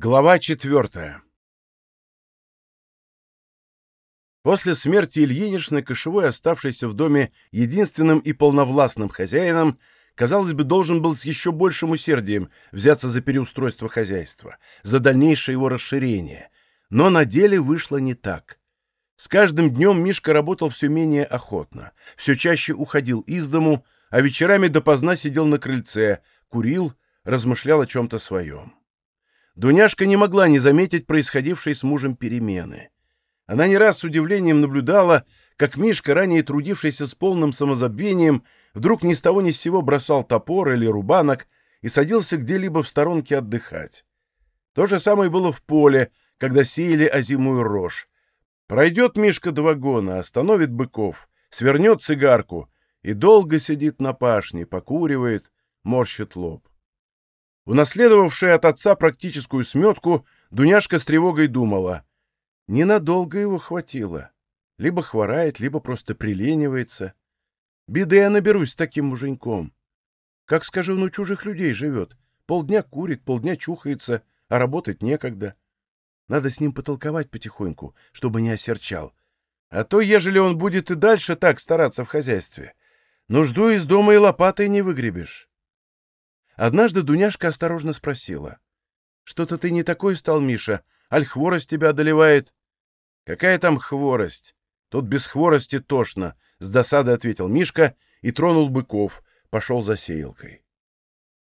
Глава четвертая После смерти Ильиничны Кошевой, оставшийся в доме единственным и полновластным хозяином, казалось бы, должен был с еще большим усердием взяться за переустройство хозяйства, за дальнейшее его расширение. Но на деле вышло не так. С каждым днем Мишка работал все менее охотно, все чаще уходил из дому, а вечерами допоздна сидел на крыльце, курил, размышлял о чем-то своем. Дуняшка не могла не заметить происходившей с мужем перемены. Она не раз с удивлением наблюдала, как Мишка, ранее трудившийся с полным самозабвением, вдруг ни с того ни с сего бросал топор или рубанок и садился где-либо в сторонке отдыхать. То же самое было в поле, когда сеяли озимую рожь. Пройдет Мишка два гона, остановит быков, свернет цигарку и долго сидит на пашне, покуривает, морщит лоб. Унаследовавшая от отца практическую сметку, Дуняшка с тревогой думала. Ненадолго его хватило. Либо хворает, либо просто приленивается. Беды я наберусь с таким муженьком. Как, скажи, он у чужих людей живет. Полдня курит, полдня чухается, а работать некогда. Надо с ним потолковать потихоньку, чтобы не осерчал. А то, ежели он будет и дальше так стараться в хозяйстве, нужду из дома и лопатой не выгребешь. Однажды Дуняшка осторожно спросила. — Что-то ты не такой стал, Миша? Аль хворость тебя одолевает? — Какая там хворость? Тут без хворости тошно, — с досадой ответил Мишка и тронул быков, пошел за сеялкой.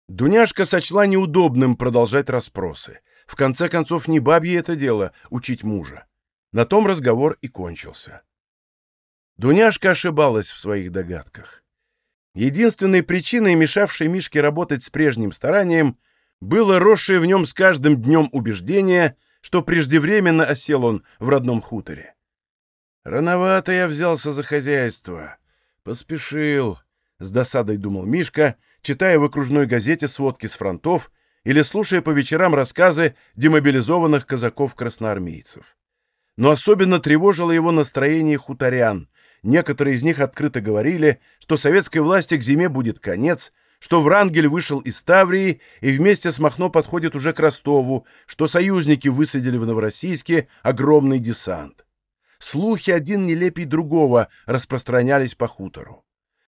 Дуняшка сочла неудобным продолжать расспросы. В конце концов, не бабье это дело — учить мужа. На том разговор и кончился. Дуняшка ошибалась в своих догадках. Единственной причиной, мешавшей Мишке работать с прежним старанием, было росшее в нем с каждым днем убеждение, что преждевременно осел он в родном хуторе. «Рановато я взялся за хозяйство. Поспешил», — с досадой думал Мишка, читая в окружной газете сводки с фронтов или слушая по вечерам рассказы демобилизованных казаков-красноармейцев. Но особенно тревожило его настроение хуторян, Некоторые из них открыто говорили, что советской власти к зиме будет конец, что Врангель вышел из Таврии и вместе с Махно подходит уже к Ростову, что союзники высадили в Новороссийске огромный десант. Слухи один нелепей другого распространялись по хутору.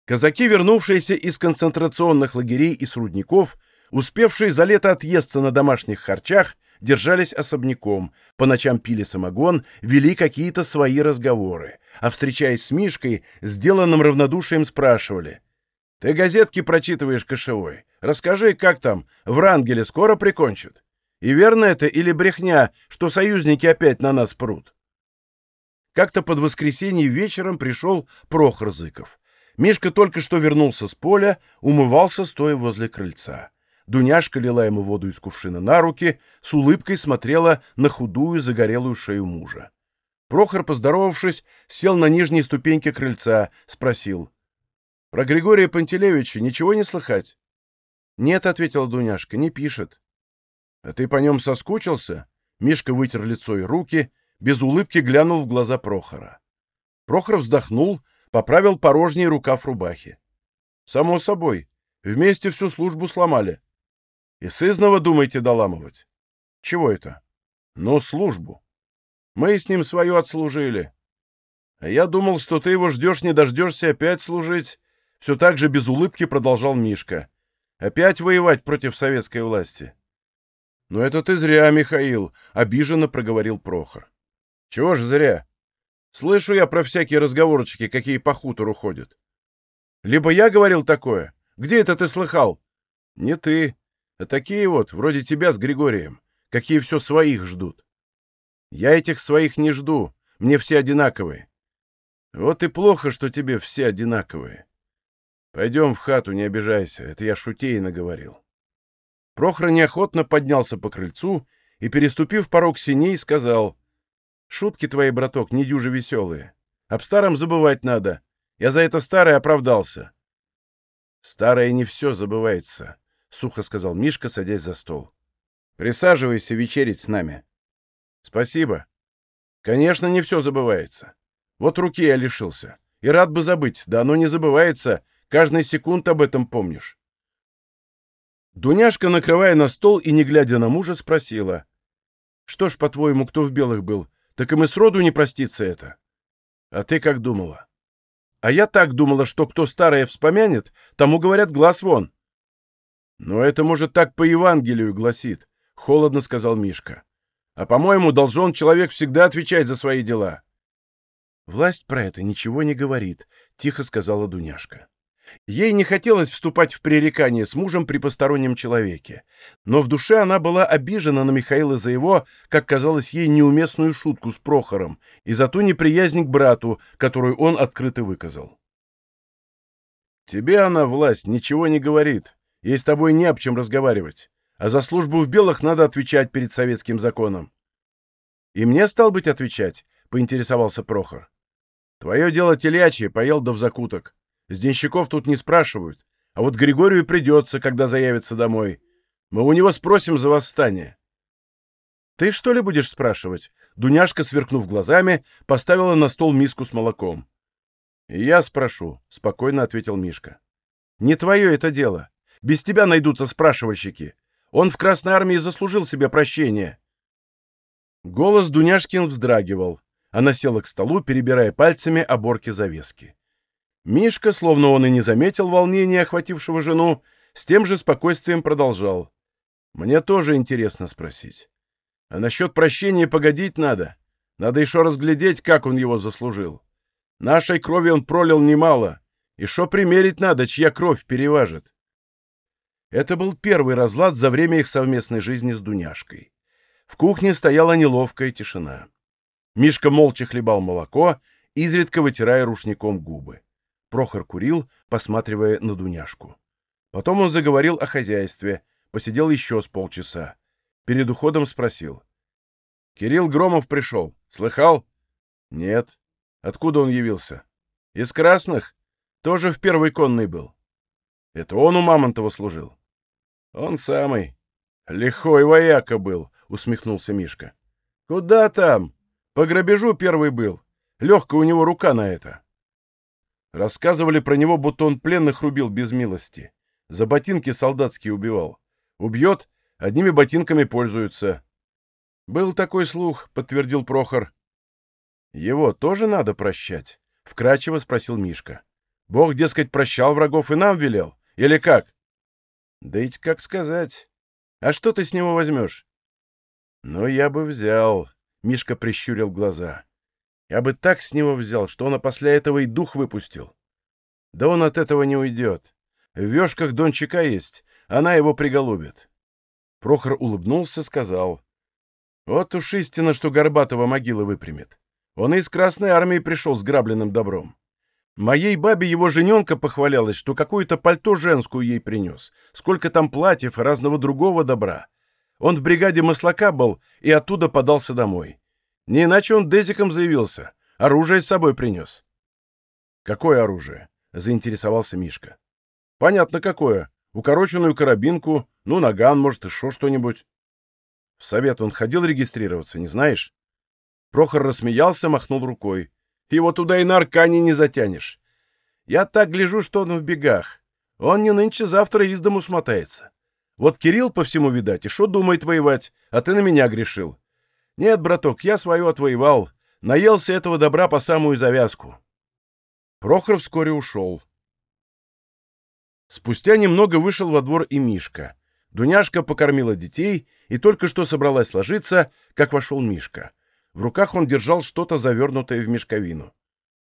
Казаки, вернувшиеся из концентрационных лагерей и с рудников, успевшие за лето отъесться на домашних харчах, держались особняком, по ночам пили самогон, вели какие-то свои разговоры, а, встречаясь с Мишкой, сделанным равнодушием спрашивали. «Ты газетки прочитываешь кошевой. Расскажи, как там, в Рангеле скоро прикончат? И верно это или брехня, что союзники опять на нас прут?» Как-то под воскресенье вечером пришел Прохор Зыков. Мишка только что вернулся с поля, умывался, стоя возле крыльца. Дуняшка лила ему воду из кувшина на руки, с улыбкой смотрела на худую загорелую шею мужа. Прохор, поздоровавшись, сел на нижней ступеньке крыльца, спросил. — Про Григория Пантелеевича ничего не слыхать? — Нет, — ответила Дуняшка, — не пишет. — А ты по нем соскучился? Мишка вытер лицо и руки, без улыбки глянул в глаза Прохора. Прохор вздохнул, поправил порожний рукав рубахи. — Само собой. Вместе всю службу сломали. И сызнова думаете доламывать? Чего это? Ну, службу. Мы с ним свою отслужили. А я думал, что ты его ждешь, не дождешься опять служить. Все так же без улыбки продолжал Мишка. Опять воевать против советской власти. Но это ты зря, Михаил, обиженно проговорил Прохор. Чего же зря? Слышу я про всякие разговорчики, какие по хутору ходят. Либо я говорил такое. Где это ты слыхал? Не ты. А такие вот, вроде тебя с Григорием, какие все своих ждут. Я этих своих не жду, мне все одинаковые. Вот и плохо, что тебе все одинаковые. Пойдем в хату, не обижайся, это я шутейно говорил. Прохор неохотно поднялся по крыльцу и, переступив порог синей, сказал, «Шутки твои, браток, не дюже веселые. Об старом забывать надо. Я за это старое оправдался». «Старое не все забывается», — сухо сказал Мишка, садясь за стол. «Присаживайся вечерить с нами». «Спасибо. Конечно, не все забывается. Вот руки я лишился. И рад бы забыть, да оно не забывается. Каждый секунд об этом помнишь». Дуняшка, накрывая на стол и не глядя на мужа, спросила. Что ж, по-твоему, кто в белых был? Так им и сроду не простится это. А ты как думала? А я так думала, что кто старое вспомянет, тому говорят глаз вон. Но это, может, так по Евангелию гласит, — холодно сказал Мишка. А, по-моему, должен человек всегда отвечать за свои дела. Власть про это ничего не говорит, — тихо сказала Дуняшка. Ей не хотелось вступать в пререкание с мужем при постороннем человеке, но в душе она была обижена на Михаила за его, как казалось ей, неуместную шутку с Прохором и за ту неприязнь к брату, которую он открыто выказал. «Тебе она, власть, ничего не говорит. Ей с тобой не об чем разговаривать. А за службу в белых надо отвечать перед советским законом». «И мне, стал быть, отвечать?» — поинтересовался Прохор. «Твое дело телячье, поел да в закуток. С денщиков тут не спрашивают. А вот Григорию придется, когда заявится домой. Мы у него спросим за восстание. Ты что ли будешь спрашивать? Дуняшка, сверкнув глазами, поставила на стол миску с молоком. я спрошу, спокойно ответил Мишка. Не твое это дело. Без тебя найдутся спрашивальщики. Он в Красной Армии заслужил себе прощение. Голос Дуняшкин вздрагивал. Она села к столу, перебирая пальцами оборки завески. Мишка, словно он и не заметил волнения, охватившего жену, с тем же спокойствием продолжал. «Мне тоже интересно спросить. А насчет прощения погодить надо. Надо еще разглядеть, как он его заслужил. Нашей крови он пролил немало. И что примерить надо, чья кровь переважит?» Это был первый разлад за время их совместной жизни с Дуняшкой. В кухне стояла неловкая тишина. Мишка молча хлебал молоко, изредка вытирая рушником губы. Прохор курил, посматривая на Дуняшку. Потом он заговорил о хозяйстве, посидел еще с полчаса. Перед уходом спросил. — Кирилл Громов пришел. Слыхал? — Нет. Откуда он явился? — Из красных. Тоже в первой конной был. — Это он у Мамонтова служил? — Он самый. — Лихой вояка был, — усмехнулся Мишка. — Куда там? По грабежу первый был. Легкая у него рука на это. — Рассказывали про него, будто он пленных рубил без милости. За ботинки солдатские убивал. Убьет, одними ботинками пользуются. Был такой слух, подтвердил Прохор. Его тоже надо прощать? Вкратчиво спросил Мишка. Бог, дескать, прощал врагов и нам велел? Или как? Да ведь как сказать. А что ты с него возьмешь? Ну, я бы взял. Мишка прищурил глаза. Я бы так с него взял, что он после этого и дух выпустил. Да он от этого не уйдет. В вешках Дончика есть, она его приголубит. Прохор улыбнулся, сказал. Вот уж истина, что Горбатова могила выпрямит. Он из Красной Армии пришел с грабленным добром. Моей бабе его жененка похвалялась, что какое-то пальто женскую ей принес, сколько там платьев и разного другого добра. Он в бригаде маслака был и оттуда подался домой. Не иначе он дезиком заявился. Оружие с собой принес. «Какое оружие?» — заинтересовался Мишка. «Понятно, какое. Укороченную карабинку, ну, наган, может, еще что-нибудь». В совет он ходил регистрироваться, не знаешь? Прохор рассмеялся, махнул рукой. Его туда и на аркане не затянешь. Я так гляжу, что он в бегах. Он не нынче-завтра из дому смотается. Вот Кирилл по всему, видать, и что думает воевать, а ты на меня грешил. Нет, браток, я свое отвоевал. Наелся этого добра по самую завязку. Прохор вскоре ушел. Спустя немного вышел во двор и Мишка. Дуняшка покормила детей и только что собралась ложиться, как вошел Мишка. В руках он держал что-то завернутое в мешковину.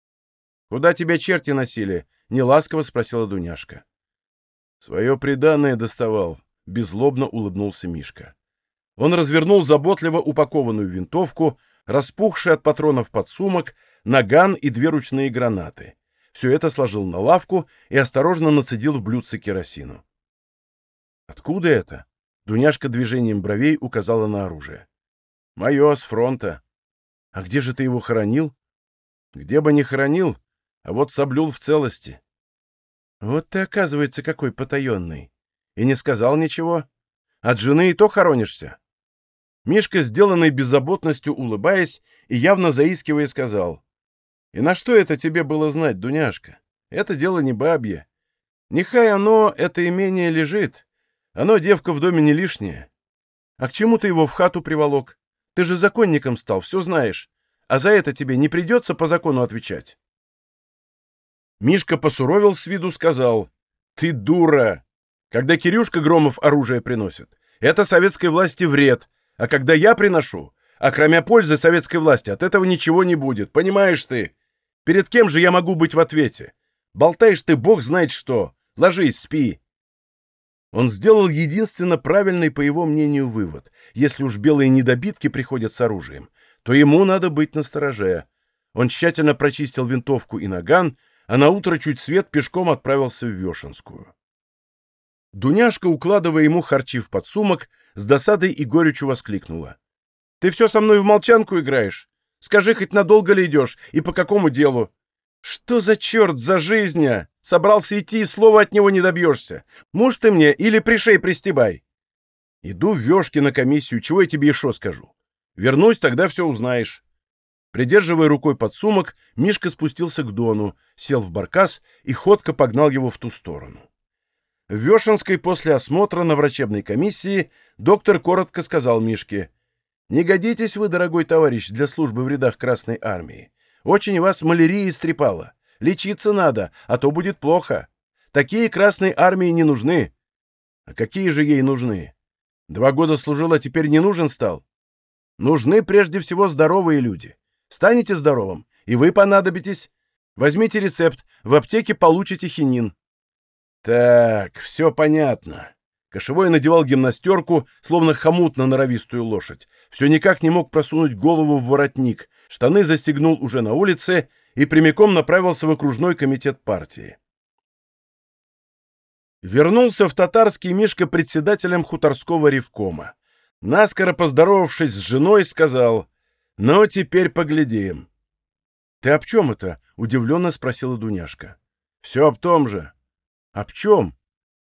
— Куда тебя черти носили? — неласково спросила Дуняшка. — Свое преданное доставал, — беззлобно улыбнулся Мишка. Он развернул заботливо упакованную винтовку, распухший от патронов подсумок, наган и две ручные гранаты. Все это сложил на лавку и осторожно нацедил в блюдце керосину. «Откуда это?» Дуняшка движением бровей указала на оружие. «Мое, с фронта». «А где же ты его хоронил?» «Где бы ни хоронил, а вот соблюл в целости». «Вот ты, оказывается, какой потаенный. И не сказал ничего. От жены и то хоронишься?» Мишка, сделанный беззаботностью, улыбаясь и явно заискивая, сказал. «И на что это тебе было знать, Дуняшка? Это дело не бабье. Нехай оно, это имение лежит. Оно, девка, в доме не лишнее. А к чему ты его в хату приволок? Ты же законником стал, все знаешь. А за это тебе не придется по закону отвечать. Мишка посуровил с виду, сказал. Ты дура! Когда Кирюшка Громов оружие приносит, это советской власти вред, а когда я приношу, а кроме пользы советской власти, от этого ничего не будет, понимаешь ты? Перед кем же я могу быть в ответе? Болтаешь ты, бог знает что. Ложись, спи. Он сделал единственно правильный, по его мнению, вывод. Если уж белые недобитки приходят с оружием, то ему надо быть настороже. Он тщательно прочистил винтовку и наган, а на утро чуть свет пешком отправился в Вешенскую. Дуняшка, укладывая ему харчи в подсумок, с досадой и горечью воскликнула. «Ты все со мной в молчанку играешь? Скажи, хоть надолго ли идешь и по какому делу? Что за черт за жизнь? -а? Собрался идти и слова от него не добьешься. Муж ты мне или пришей пристебай?» «Иду в вешки на комиссию, чего я тебе еще скажу? Вернусь, тогда все узнаешь». Придерживая рукой подсумок, Мишка спустился к Дону, сел в баркас и ходко погнал его в ту сторону. В Вешенской после осмотра на врачебной комиссии доктор коротко сказал Мишке, «Не годитесь вы, дорогой товарищ, для службы в рядах Красной Армии. Очень вас малярия истрепала. Лечиться надо, а то будет плохо. Такие Красной Армии не нужны». «А какие же ей нужны? Два года служил, а теперь не нужен стал?» «Нужны прежде всего здоровые люди. Станете здоровым, и вы понадобитесь. Возьмите рецепт, в аптеке получите хинин. Так, все понятно. Кошевой надевал гимнастерку, словно хомут на норовистую лошадь. Все никак не мог просунуть голову в воротник. Штаны застегнул уже на улице и прямиком направился в окружной комитет партии. Вернулся в татарский Мишка председателем хуторского ревкома. Наскоро поздоровавшись с женой, сказал — «Ну, теперь поглядим». «Ты об чем это?» — удивленно спросила Дуняшка. «Все об том же». «Об чем?»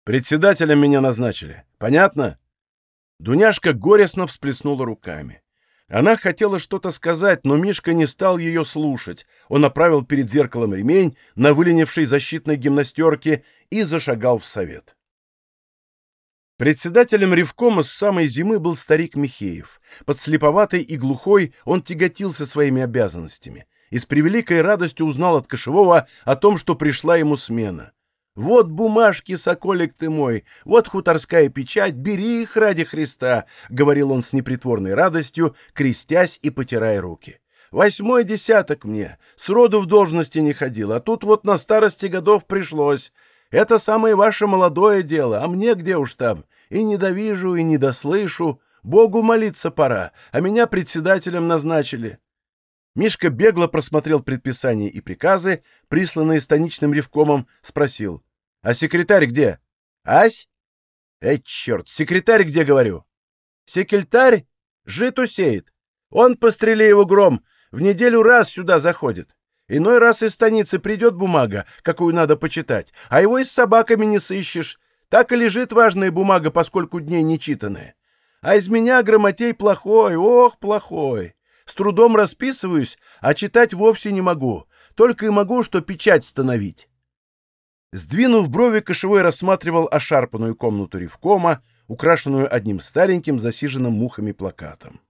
«Председателем меня назначили. Понятно?» Дуняшка горестно всплеснула руками. Она хотела что-то сказать, но Мишка не стал ее слушать. Он направил перед зеркалом ремень на выленившей защитной гимнастерке и зашагал в совет. Председателем Ревкома с самой зимы был старик Михеев. Подслеповатый и глухой он тяготился своими обязанностями и с превеликой радостью узнал от Кошевого о том, что пришла ему смена. «Вот бумажки, соколик ты мой, вот хуторская печать, бери их ради Христа», — говорил он с непритворной радостью, крестясь и потирая руки. «Восьмой десяток мне, сроду в должности не ходил, а тут вот на старости годов пришлось. Это самое ваше молодое дело, а мне где уж там? И не довижу, и не дослышу. Богу молиться пора, а меня председателем назначили». Мишка бегло просмотрел предписания и приказы, присланные станичным ревкомом, спросил. «А секретарь где?» «Ась?» «Эй, черт, секретарь где, говорю?» «Секретарь жито сеет. Он, пострели его гром, в неделю раз сюда заходит. Иной раз из станицы придет бумага, какую надо почитать, а его и с собаками не сыщешь. Так и лежит важная бумага, поскольку дней не читанная. А из меня грамотей плохой, ох, плохой. С трудом расписываюсь, а читать вовсе не могу. Только и могу, что печать становить. Сдвинув брови, кошевой рассматривал ошарпанную комнату ревкома, украшенную одним стареньким засиженным мухами плакатом.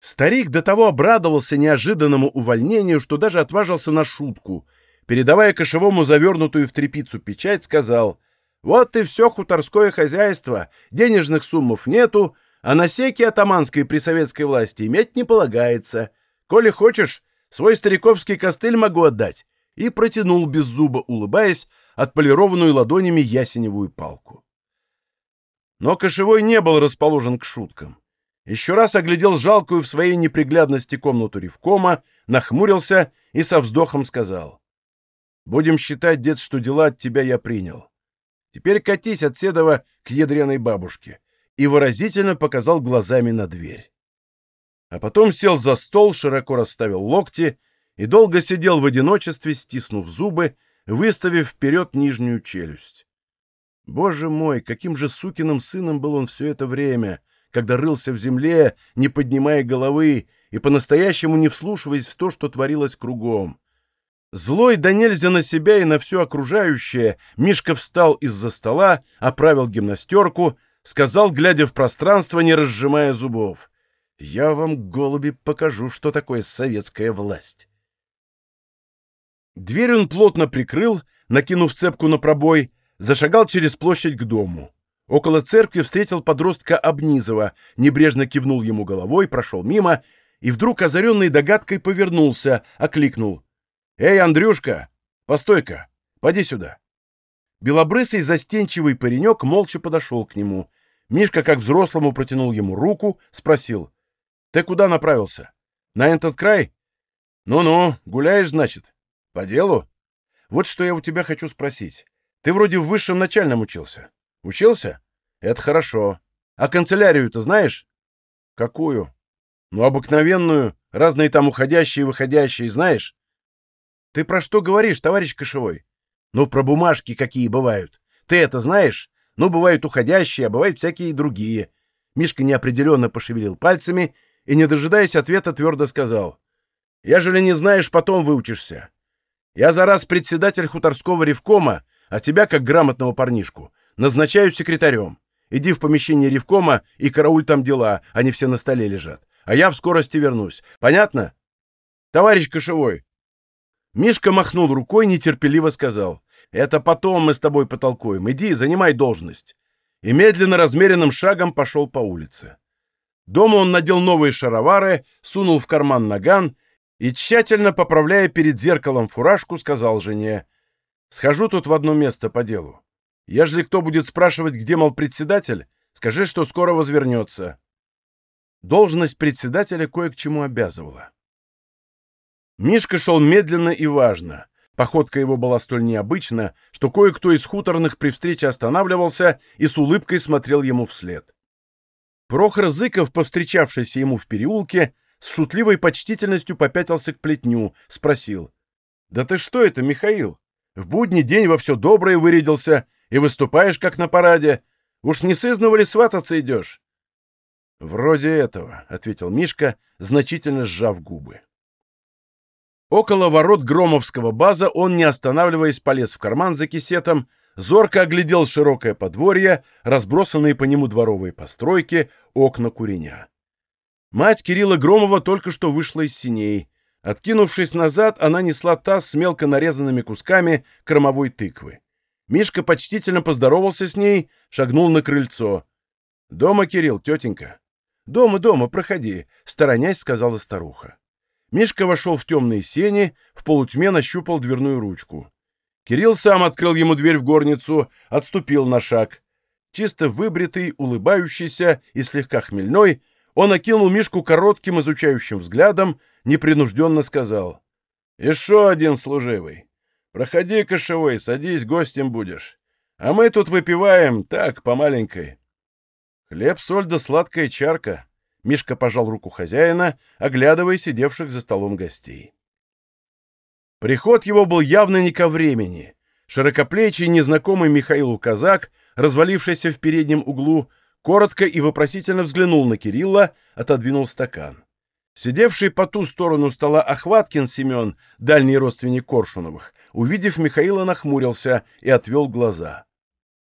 Старик до того обрадовался неожиданному увольнению, что даже отважился на шутку. Передавая кошевому завернутую в тряпицу печать, сказал, «Вот и все хуторское хозяйство, денежных суммов нету, а насеки атаманской при советской власти иметь не полагается. Коли хочешь, свой стариковский костыль могу отдать». И протянул без зуба, улыбаясь, отполированную ладонями ясеневую палку. Но кошевой не был расположен к шуткам еще раз оглядел жалкую в своей неприглядности комнату Ревкома, нахмурился и со вздохом сказал. «Будем считать, дед, что дела от тебя я принял. Теперь катись от Седова к ядреной бабушке» и выразительно показал глазами на дверь. А потом сел за стол, широко расставил локти и долго сидел в одиночестве, стиснув зубы, выставив вперед нижнюю челюсть. Боже мой, каким же сукиным сыном был он все это время, когда рылся в земле, не поднимая головы и по-настоящему не вслушиваясь в то, что творилось кругом. Злой да нельзя на себя и на все окружающее, Мишка встал из-за стола, оправил гимнастерку, сказал, глядя в пространство, не разжимая зубов. Я вам, голуби, покажу, что такое советская власть. Дверь он плотно прикрыл, накинув цепку на пробой, зашагал через площадь к дому. Около церкви встретил подростка Обнизова, небрежно кивнул ему головой, прошел мимо и вдруг, озаренный догадкой, повернулся, окликнул. «Эй, Андрюшка, постой-ка, поди сюда». Белобрысый застенчивый паренек молча подошел к нему. Мишка, как взрослому, протянул ему руку, спросил. «Ты куда направился? На этот край?» «Ну-ну, гуляешь, значит?» «По делу?» «Вот что я у тебя хочу спросить. Ты вроде в высшем начальном учился. Учился? Это хорошо. А канцелярию-то знаешь? Какую? Ну, обыкновенную, разные там уходящие и выходящие, знаешь? Ты про что говоришь, товарищ Кошевой? Ну, про бумажки какие бывают. Ты это знаешь? Ну, бывают уходящие, а бывают всякие другие. Мишка неопределенно пошевелил пальцами и, не дожидаясь ответа, твердо сказал. Ежели не знаешь, потом выучишься. Я за раз председатель хуторского ревкома, а тебя, как грамотного парнишку, Назначаю секретарем. Иди в помещение ревкома и карауль там дела, они все на столе лежат. А я в скорости вернусь. Понятно? Товарищ Кошевой. Мишка махнул рукой, нетерпеливо сказал. Это потом мы с тобой потолкуем. Иди, занимай должность. И медленно, размеренным шагом пошел по улице. Дома он надел новые шаровары, сунул в карман наган и, тщательно поправляя перед зеркалом фуражку, сказал жене, «Схожу тут в одно место по делу. Ежели кто будет спрашивать, где, мол, председатель, скажи, что скоро возвернется. Должность председателя кое к чему обязывала. Мишка шел медленно и важно. Походка его была столь необычна, что кое-кто из хуторных при встрече останавливался и с улыбкой смотрел ему вслед. Прохор Зыков, повстречавшийся ему в переулке, с шутливой почтительностью попятился к плетню, спросил. «Да ты что это, Михаил? В будний день во все доброе вырядился, и выступаешь, как на параде. Уж не сызного ли свататься идешь?» «Вроде этого», — ответил Мишка, значительно сжав губы. Около ворот Громовского база он, не останавливаясь, полез в карман за кисетом, зорко оглядел широкое подворье, разбросанные по нему дворовые постройки, окна куреня. Мать Кирилла Громова только что вышла из синей. Откинувшись назад, она несла таз с мелко нарезанными кусками кормовой тыквы. Мишка почтительно поздоровался с ней, шагнул на крыльцо. «Дома, Кирилл, тетенька?» «Дома, дома, проходи», — сторонясь сказала старуха. Мишка вошел в темные сени, в полутьме нащупал дверную ручку. Кирилл сам открыл ему дверь в горницу, отступил на шаг. Чисто выбритый, улыбающийся и слегка хмельной, он окинул Мишку коротким изучающим взглядом, непринужденно сказал. «Еще один служивый. Проходи, кошевой, садись, гостем будешь. А мы тут выпиваем, так, по маленькой. Хлеб, соль да сладкая чарка. Мишка пожал руку хозяина, оглядывая сидевших за столом гостей. Приход его был явно не ко времени. Широкоплечий незнакомый Михаилу казак, развалившийся в переднем углу, коротко и вопросительно взглянул на Кирилла, отодвинул стакан. Сидевший по ту сторону стола Охваткин Семен, дальний родственник Коршуновых, увидев Михаила, нахмурился и отвел глаза.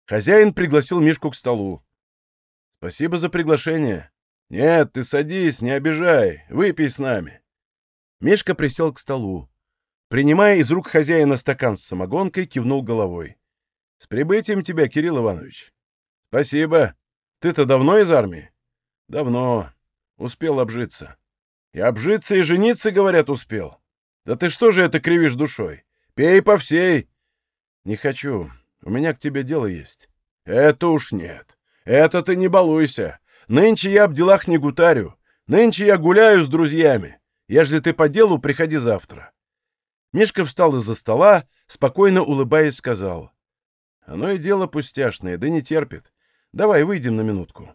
Хозяин пригласил Мишку к столу. «Спасибо за приглашение. Нет, ты садись, не обижай, выпей с нами». Мишка присел к столу. Принимая из рук хозяина стакан с самогонкой, кивнул головой. «С прибытием тебя, Кирилл Иванович». «Спасибо. Ты-то давно из армии?» «Давно. Успел обжиться». И обжиться, и жениться, говорят, успел. Да ты что же это кривишь душой? Пей по всей. Не хочу. У меня к тебе дело есть. Это уж нет. Это ты не балуйся. Нынче я об делах не гутарю. Нынче я гуляю с друзьями. Ежели ты по делу, приходи завтра. Мишка встал из-за стола, спокойно улыбаясь, сказал. Оно и дело пустяшное, да не терпит. Давай выйдем на минутку.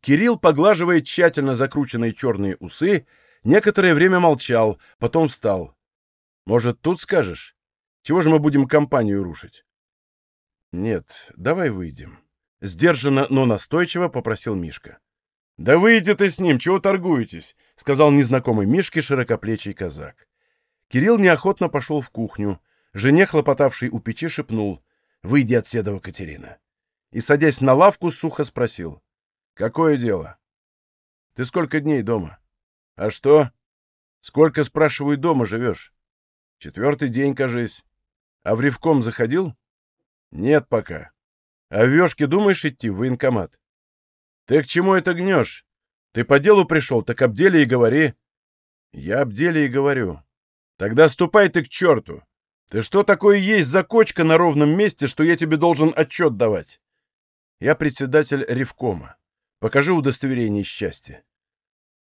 Кирилл, поглаживая тщательно закрученные черные усы, некоторое время молчал, потом встал. «Может, тут скажешь? Чего же мы будем компанию рушить?» «Нет, давай выйдем». Сдержанно, но настойчиво попросил Мишка. «Да выйди ты с ним, чего торгуетесь?» — сказал незнакомый Мишке широкоплечий казак. Кирилл неохотно пошел в кухню. Жене, хлопотавшей у печи, шепнул. «Выйди от седова, Катерина». И, садясь на лавку, сухо спросил. Какое дело? Ты сколько дней дома? А что? Сколько, спрашиваю, дома живешь? Четвертый день, кажись. А в Ревком заходил? Нет пока. А в Вешке думаешь идти в военкомат? Ты к чему это гнешь? Ты по делу пришел, так об деле и говори. Я об деле и говорю. Тогда ступай ты к черту. Ты что такое есть за кочка на ровном месте, что я тебе должен отчет давать? Я председатель Ревкома. Покажи удостоверение счастья.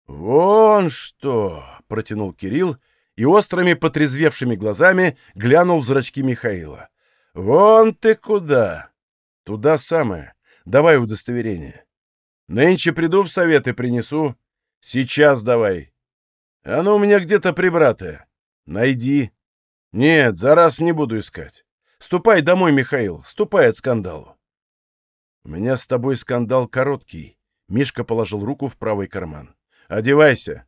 Вон что! Протянул Кирилл и острыми потрезвевшими глазами глянул в зрачки Михаила. Вон ты куда! Туда самое. Давай удостоверение. Нынче приду в совет и принесу. Сейчас давай. Оно у меня где-то прибратое. Найди. Нет, за раз не буду искать. Ступай домой, Михаил, ступай от скандалу. У меня с тобой скандал короткий. Мишка положил руку в правый карман. Одевайся.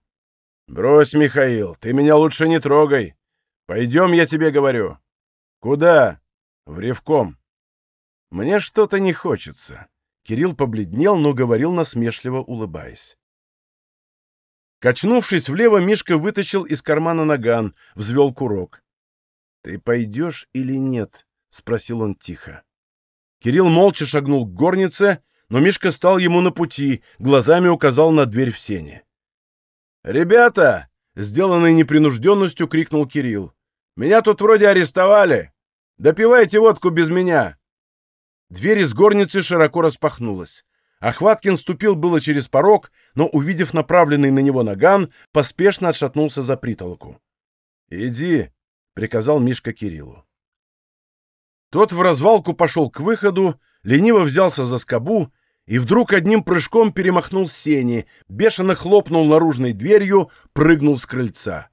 Брось, Михаил, ты меня лучше не трогай. Пойдем, я тебе говорю. Куда? В Ревком. Мне что-то не хочется. Кирилл побледнел, но говорил насмешливо, улыбаясь. Качнувшись влево, Мишка вытащил из кармана наган, взвел курок. «Ты пойдешь или нет?» — спросил он тихо. Кирилл молча шагнул к горнице, но Мишка стал ему на пути, глазами указал на дверь в сене. «Ребята!» — сделанной непринужденностью крикнул Кирилл. «Меня тут вроде арестовали! Допивайте водку без меня!» Дверь из горницы широко распахнулась. Охваткин ступил было через порог, но, увидев направленный на него наган, поспешно отшатнулся за притолоку. «Иди», — приказал Мишка Кириллу. Тот в развалку пошел к выходу, лениво взялся за скобу и вдруг одним прыжком перемахнул сени, бешено хлопнул наружной дверью, прыгнул с крыльца.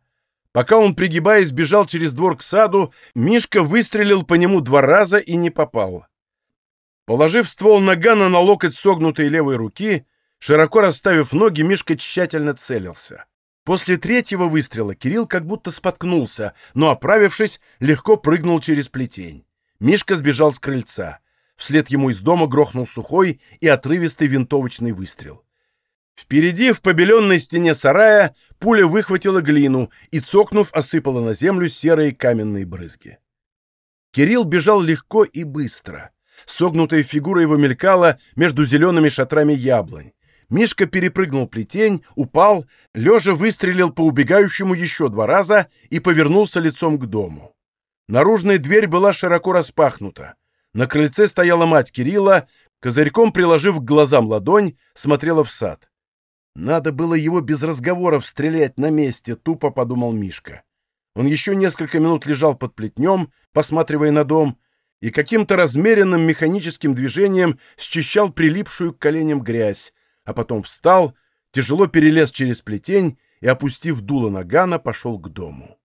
Пока он, пригибаясь, бежал через двор к саду, Мишка выстрелил по нему два раза и не попал. Положив ствол нагана на локоть согнутой левой руки, широко расставив ноги, Мишка тщательно целился. После третьего выстрела Кирилл как будто споткнулся, но, оправившись, легко прыгнул через плетень. Мишка сбежал с крыльца. Вслед ему из дома грохнул сухой и отрывистый винтовочный выстрел. Впереди, в побеленной стене сарая, пуля выхватила глину и, цокнув, осыпала на землю серые каменные брызги. Кирилл бежал легко и быстро. Согнутая фигура его мелькала между зелеными шатрами яблонь. Мишка перепрыгнул плетень, упал, лежа выстрелил по убегающему еще два раза и повернулся лицом к дому. Наружная дверь была широко распахнута. На крыльце стояла мать Кирилла, козырьком приложив к глазам ладонь, смотрела в сад. «Надо было его без разговоров стрелять на месте», — тупо подумал Мишка. Он еще несколько минут лежал под плетнем, посматривая на дом, и каким-то размеренным механическим движением счищал прилипшую к коленям грязь, а потом встал, тяжело перелез через плетень и, опустив дуло нагана, пошел к дому.